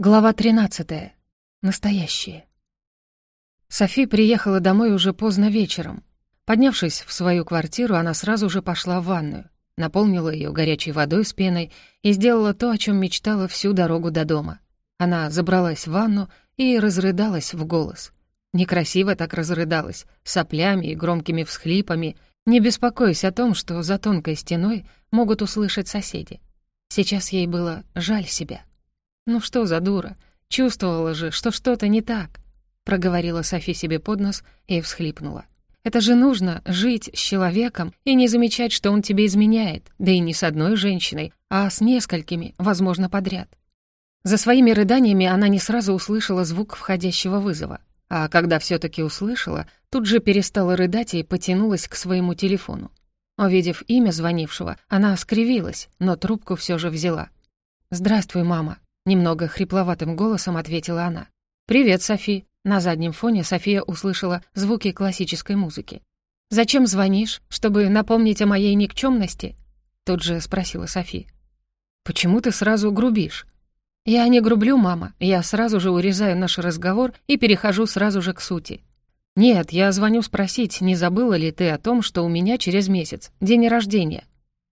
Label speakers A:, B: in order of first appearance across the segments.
A: Глава 13. Настоящее. Софи приехала домой уже поздно вечером. Поднявшись в свою квартиру, она сразу же пошла в ванную, наполнила ее горячей водой с пеной и сделала то, о чем мечтала всю дорогу до дома. Она забралась в ванну и разрыдалась в голос. Некрасиво так разрыдалась, соплями и громкими всхлипами, не беспокоясь о том, что за тонкой стеной могут услышать соседи. Сейчас ей было жаль себя. «Ну что за дура? Чувствовала же, что что-то не так», — проговорила Софи себе под нос и всхлипнула. «Это же нужно жить с человеком и не замечать, что он тебе изменяет, да и не с одной женщиной, а с несколькими, возможно, подряд». За своими рыданиями она не сразу услышала звук входящего вызова, а когда все таки услышала, тут же перестала рыдать и потянулась к своему телефону. Увидев имя звонившего, она скривилась, но трубку все же взяла. «Здравствуй, мама», Немного хрипловатым голосом ответила она. «Привет, Софи». На заднем фоне София услышала звуки классической музыки. «Зачем звонишь? Чтобы напомнить о моей никчемности?» Тут же спросила Софи. «Почему ты сразу грубишь?» «Я не грублю, мама. Я сразу же урезаю наш разговор и перехожу сразу же к сути. Нет, я звоню спросить, не забыла ли ты о том, что у меня через месяц день рождения?»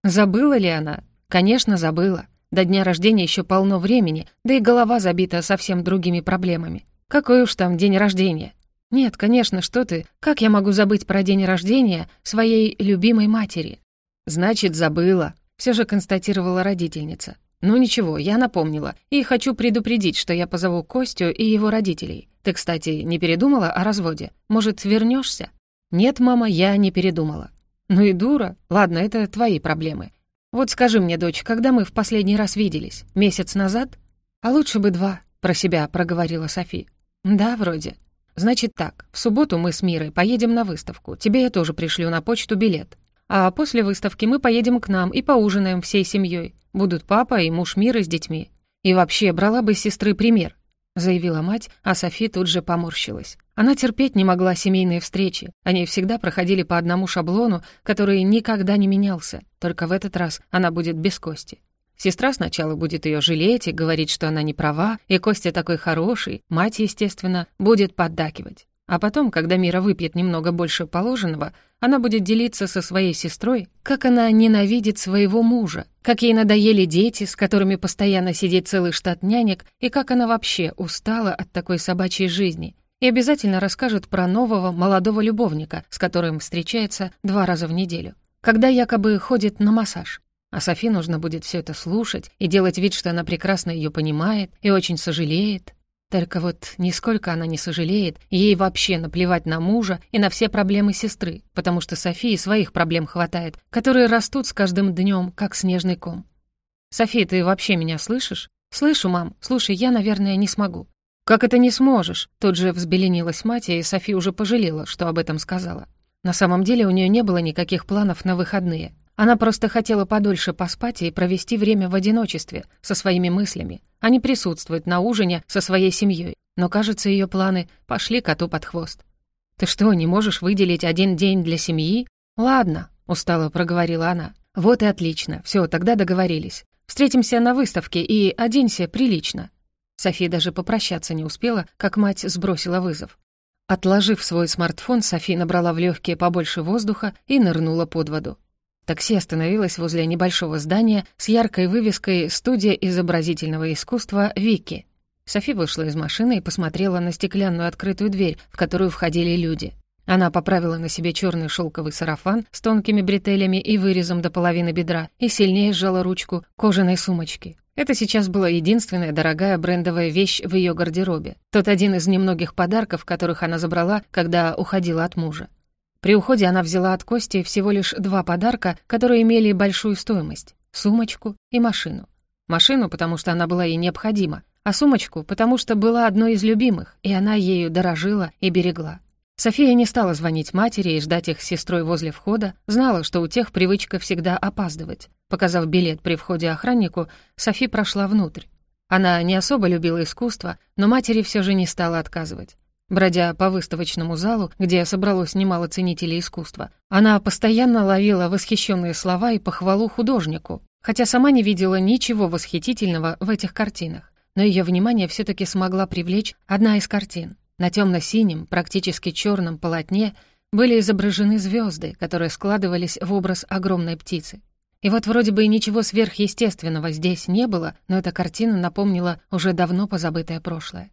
A: «Забыла ли она?» «Конечно, забыла. До дня рождения еще полно времени, да и голова забита совсем другими проблемами. Какой уж там день рождения? Нет, конечно, что ты, как я могу забыть про день рождения своей любимой матери? Значит, забыла, все же констатировала родительница. Ну ничего, я напомнила, и хочу предупредить, что я позову Костю и его родителей. Ты, кстати, не передумала о разводе? Может, вернешься? Нет, мама, я не передумала. Ну и дура. Ладно, это твои проблемы. «Вот скажи мне, дочь, когда мы в последний раз виделись? Месяц назад?» «А лучше бы два», — про себя проговорила Софи. «Да, вроде». «Значит так, в субботу мы с Мирой поедем на выставку. Тебе я тоже пришлю на почту билет. А после выставки мы поедем к нам и поужинаем всей семьей. Будут папа и муж Миры с детьми. И вообще, брала бы сестры пример заявила мать, а Софи тут же поморщилась. Она терпеть не могла семейные встречи. Они всегда проходили по одному шаблону, который никогда не менялся. Только в этот раз она будет без Кости. Сестра сначала будет ее жалеть и говорить, что она не права, и Костя такой хороший, мать, естественно, будет поддакивать. А потом, когда Мира выпьет немного больше положенного, она будет делиться со своей сестрой, как она ненавидит своего мужа, как ей надоели дети, с которыми постоянно сидит целый штат нянек, и как она вообще устала от такой собачьей жизни. И обязательно расскажет про нового молодого любовника, с которым встречается два раза в неделю, когда якобы ходит на массаж. А Софи нужно будет все это слушать и делать вид, что она прекрасно ее понимает и очень сожалеет, только вот нисколько она не сожалеет, ей вообще наплевать на мужа и на все проблемы сестры, потому что Софии своих проблем хватает, которые растут с каждым днем, как снежный ком. «София, ты вообще меня слышишь?» «Слышу, мам. Слушай, я, наверное, не смогу». «Как это не сможешь?» Тут же взбеленилась мать, и София уже пожалела, что об этом сказала. На самом деле у нее не было никаких планов на выходные. Она просто хотела подольше поспать и провести время в одиночестве, со своими мыслями, а не присутствовать на ужине со своей семьей. Но, кажется, ее планы пошли коту под хвост. «Ты что, не можешь выделить один день для семьи?» «Ладно», — устало проговорила она. «Вот и отлично. Все, тогда договорились. Встретимся на выставке и оденься прилично». София даже попрощаться не успела, как мать сбросила вызов. Отложив свой смартфон, София набрала в легкие побольше воздуха и нырнула под воду. Такси остановилось возле небольшого здания с яркой вывеской «Студия изобразительного искусства Вики». Софи вышла из машины и посмотрела на стеклянную открытую дверь, в которую входили люди. Она поправила на себе черный шелковый сарафан с тонкими бретелями и вырезом до половины бедра и сильнее сжала ручку кожаной сумочки. Это сейчас была единственная дорогая брендовая вещь в ее гардеробе. Тот один из немногих подарков, которых она забрала, когда уходила от мужа. При уходе она взяла от Кости всего лишь два подарка, которые имели большую стоимость — сумочку и машину. Машину, потому что она была ей необходима, а сумочку, потому что была одной из любимых, и она ею дорожила и берегла. София не стала звонить матери и ждать их с сестрой возле входа, знала, что у тех привычка всегда опаздывать. Показав билет при входе охраннику, Софи прошла внутрь. Она не особо любила искусство, но матери все же не стала отказывать. Бродя по выставочному залу, где собралось немало ценителей искусства, она постоянно ловила восхищенные слова и похвалу художнику, хотя сама не видела ничего восхитительного в этих картинах. но ее внимание все таки смогла привлечь одна из картин. На темно синем практически черном полотне были изображены звезды, которые складывались в образ огромной птицы. И вот вроде бы и ничего сверхъестественного здесь не было, но эта картина напомнила уже давно позабытое прошлое.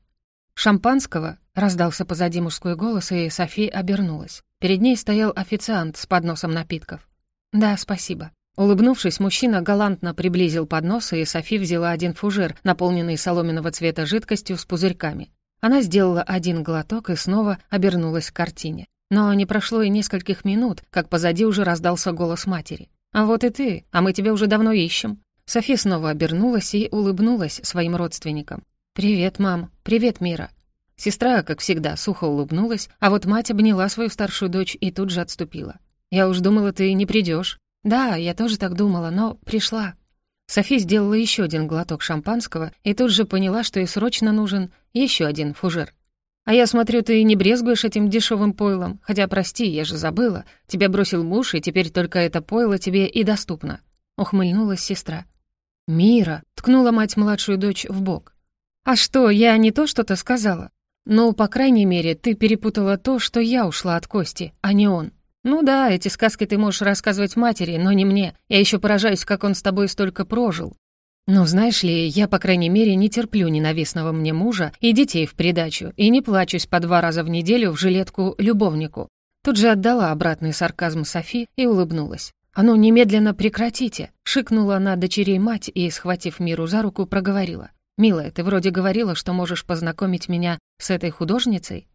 A: «Шампанского?» — раздался позади мужской голос, и Софи обернулась. Перед ней стоял официант с подносом напитков. «Да, спасибо». Улыбнувшись, мужчина галантно приблизил поднос, и Софи взяла один фужер, наполненный соломенного цвета жидкостью с пузырьками. Она сделала один глоток и снова обернулась к картине. Но не прошло и нескольких минут, как позади уже раздался голос матери. «А вот и ты, а мы тебя уже давно ищем». Софи снова обернулась и улыбнулась своим родственникам. «Привет, мам. Привет, Мира». Сестра, как всегда, сухо улыбнулась, а вот мать обняла свою старшую дочь и тут же отступила. «Я уж думала, ты не придешь. «Да, я тоже так думала, но пришла». Софи сделала еще один глоток шампанского и тут же поняла, что ей срочно нужен еще один фужер. «А я смотрю, ты не брезгуешь этим дешевым пойлом. Хотя, прости, я же забыла. Тебя бросил муж, и теперь только это пойло тебе и доступно». Ухмыльнулась сестра. «Мира!» — ткнула мать младшую дочь в бок. «А что, я не то что-то сказала? Ну, по крайней мере, ты перепутала то, что я ушла от Кости, а не он». «Ну да, эти сказки ты можешь рассказывать матери, но не мне. Я еще поражаюсь, как он с тобой столько прожил. Но знаешь ли, я, по крайней мере, не терплю ненавистного мне мужа и детей в придачу, и не плачусь по два раза в неделю в жилетку любовнику». Тут же отдала обратный сарказм Софи и улыбнулась. «А ну, немедленно прекратите!» — шикнула на дочерей мать и, схватив Миру за руку, проговорила. «Милая, ты вроде говорила, что можешь познакомить меня с этой художницей?»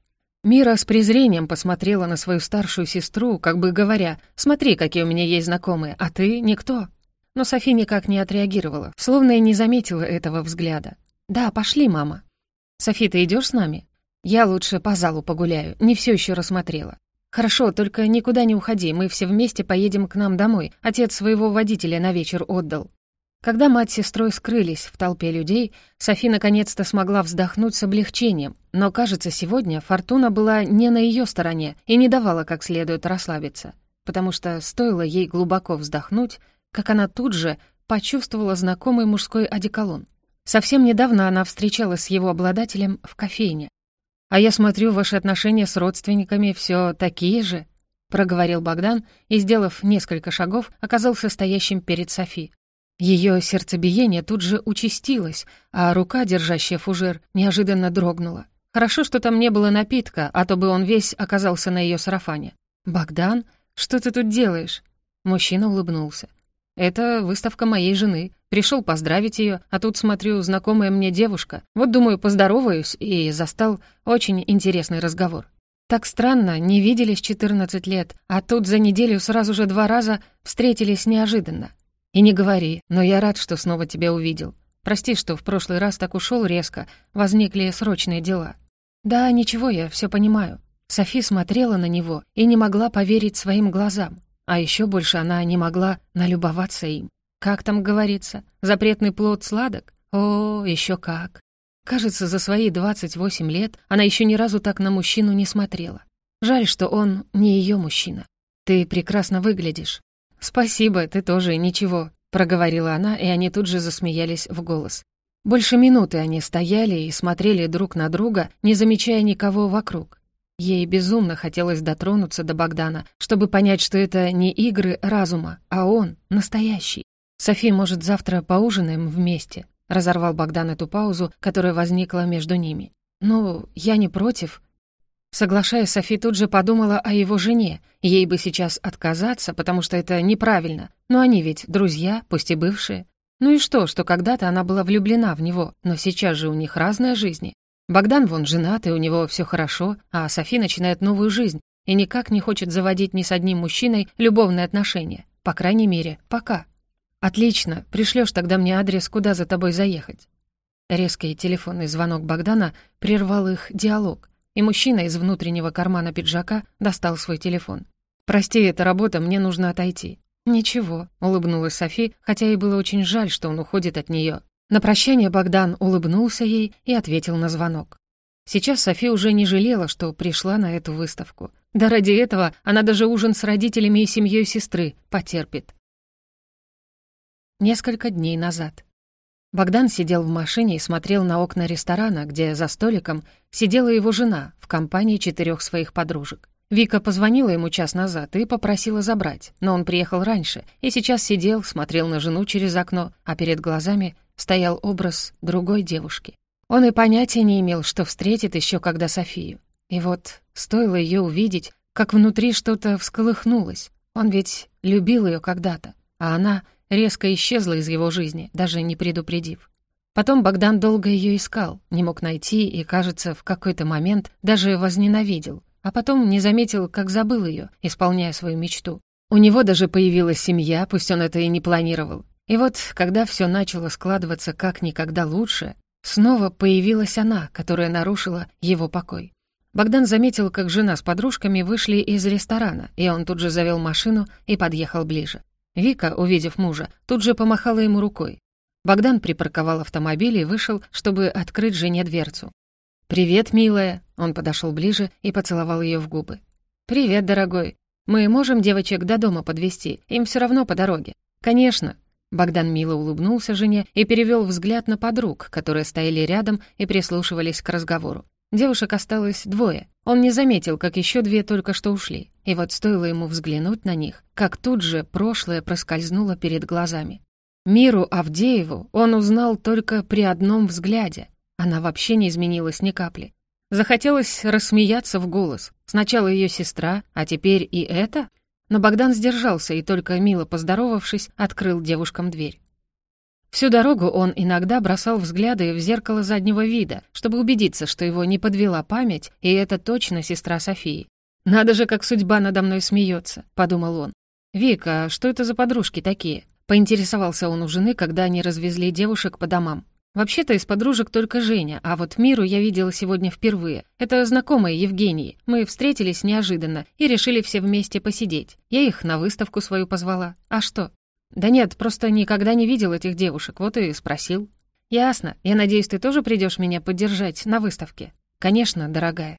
A: Мира с презрением посмотрела на свою старшую сестру, как бы говоря, «Смотри, какие у меня есть знакомые, а ты — никто». Но Софи никак не отреагировала, словно и не заметила этого взгляда. «Да, пошли, мама». «Софи, ты идешь с нами?» «Я лучше по залу погуляю, не все еще рассмотрела». «Хорошо, только никуда не уходи, мы все вместе поедем к нам домой. Отец своего водителя на вечер отдал». Когда мать с сестрой скрылись в толпе людей, Софи наконец-то смогла вздохнуть с облегчением, но, кажется, сегодня Фортуна была не на ее стороне и не давала как следует расслабиться, потому что стоило ей глубоко вздохнуть, как она тут же почувствовала знакомый мужской одеколон. Совсем недавно она встречалась с его обладателем в кофейне. «А я смотрю, ваши отношения с родственниками все такие же», — проговорил Богдан и, сделав несколько шагов, оказался стоящим перед Софи. Ее сердцебиение тут же участилось, а рука, держащая фужер, неожиданно дрогнула. Хорошо, что там не было напитка, а то бы он весь оказался на ее сарафане. «Богдан, что ты тут делаешь?» Мужчина улыбнулся. «Это выставка моей жены. Пришел поздравить ее, а тут, смотрю, знакомая мне девушка. Вот, думаю, поздороваюсь, и застал очень интересный разговор. Так странно, не виделись 14 лет, а тут за неделю сразу же два раза встретились неожиданно. «И не говори, но я рад, что снова тебя увидел. Прости, что в прошлый раз так ушел резко, возникли срочные дела». «Да, ничего, я все понимаю». Софи смотрела на него и не могла поверить своим глазам. А еще больше она не могла налюбоваться им. Как там говорится, запретный плод сладок? О, еще как. Кажется, за свои 28 лет она еще ни разу так на мужчину не смотрела. Жаль, что он не ее мужчина. Ты прекрасно выглядишь. «Спасибо, ты тоже ничего», — проговорила она, и они тут же засмеялись в голос. Больше минуты они стояли и смотрели друг на друга, не замечая никого вокруг. Ей безумно хотелось дотронуться до Богдана, чтобы понять, что это не игры разума, а он настоящий. «Софи, может, завтра поужинаем вместе?» — разорвал Богдан эту паузу, которая возникла между ними. «Ну, я не против», Соглашаясь, Софи тут же подумала о его жене. Ей бы сейчас отказаться, потому что это неправильно. Но они ведь друзья, пусть и бывшие. Ну и что, что когда-то она была влюблена в него, но сейчас же у них разная жизнь. Богдан вон женат, и у него все хорошо, а Софи начинает новую жизнь и никак не хочет заводить ни с одним мужчиной любовные отношения. По крайней мере, пока. «Отлично, пришлешь тогда мне адрес, куда за тобой заехать». Резкий телефонный звонок Богдана прервал их диалог и мужчина из внутреннего кармана пиджака достал свой телефон. «Прости, это работа, мне нужно отойти». «Ничего», — улыбнулась Софи, хотя ей было очень жаль, что он уходит от нее. На прощание Богдан улыбнулся ей и ответил на звонок. Сейчас Софи уже не жалела, что пришла на эту выставку. Да ради этого она даже ужин с родителями и семьей сестры потерпит. Несколько дней назад. Богдан сидел в машине и смотрел на окна ресторана, где за столиком сидела его жена в компании четырех своих подружек. Вика позвонила ему час назад и попросила забрать, но он приехал раньше и сейчас сидел, смотрел на жену через окно, а перед глазами стоял образ другой девушки. Он и понятия не имел, что встретит еще когда Софию. И вот стоило ее увидеть, как внутри что-то всколыхнулось. Он ведь любил ее когда-то, а она резко исчезла из его жизни, даже не предупредив. Потом Богдан долго ее искал, не мог найти и, кажется, в какой-то момент даже возненавидел, а потом не заметил, как забыл ее, исполняя свою мечту. У него даже появилась семья, пусть он это и не планировал. И вот, когда все начало складываться как никогда лучше, снова появилась она, которая нарушила его покой. Богдан заметил, как жена с подружками вышли из ресторана, и он тут же завел машину и подъехал ближе. Вика, увидев мужа, тут же помахала ему рукой. Богдан припарковал автомобиль и вышел, чтобы открыть жене дверцу. «Привет, милая!» Он подошел ближе и поцеловал ее в губы. «Привет, дорогой! Мы можем девочек до дома подвести, им все равно по дороге». «Конечно!» Богдан мило улыбнулся жене и перевел взгляд на подруг, которые стояли рядом и прислушивались к разговору. Девушек осталось двое. Он не заметил, как еще две только что ушли. И вот стоило ему взглянуть на них, как тут же прошлое проскользнуло перед глазами. Миру Авдееву он узнал только при одном взгляде. Она вообще не изменилась ни капли. Захотелось рассмеяться в голос. Сначала ее сестра, а теперь и это? Но Богдан сдержался и только мило поздоровавшись, открыл девушкам дверь. Всю дорогу он иногда бросал взгляды в зеркало заднего вида, чтобы убедиться, что его не подвела память, и это точно сестра Софии. «Надо же, как судьба надо мной смеется», — подумал он. «Вика, что это за подружки такие?» Поинтересовался он у жены, когда они развезли девушек по домам. «Вообще-то из подружек только Женя, а вот Миру я видела сегодня впервые. Это знакомая Евгении. Мы встретились неожиданно и решили все вместе посидеть. Я их на выставку свою позвала. А что?» «Да нет, просто никогда не видел этих девушек, вот и спросил». «Ясно. Я надеюсь, ты тоже придешь меня поддержать на выставке?» «Конечно, дорогая».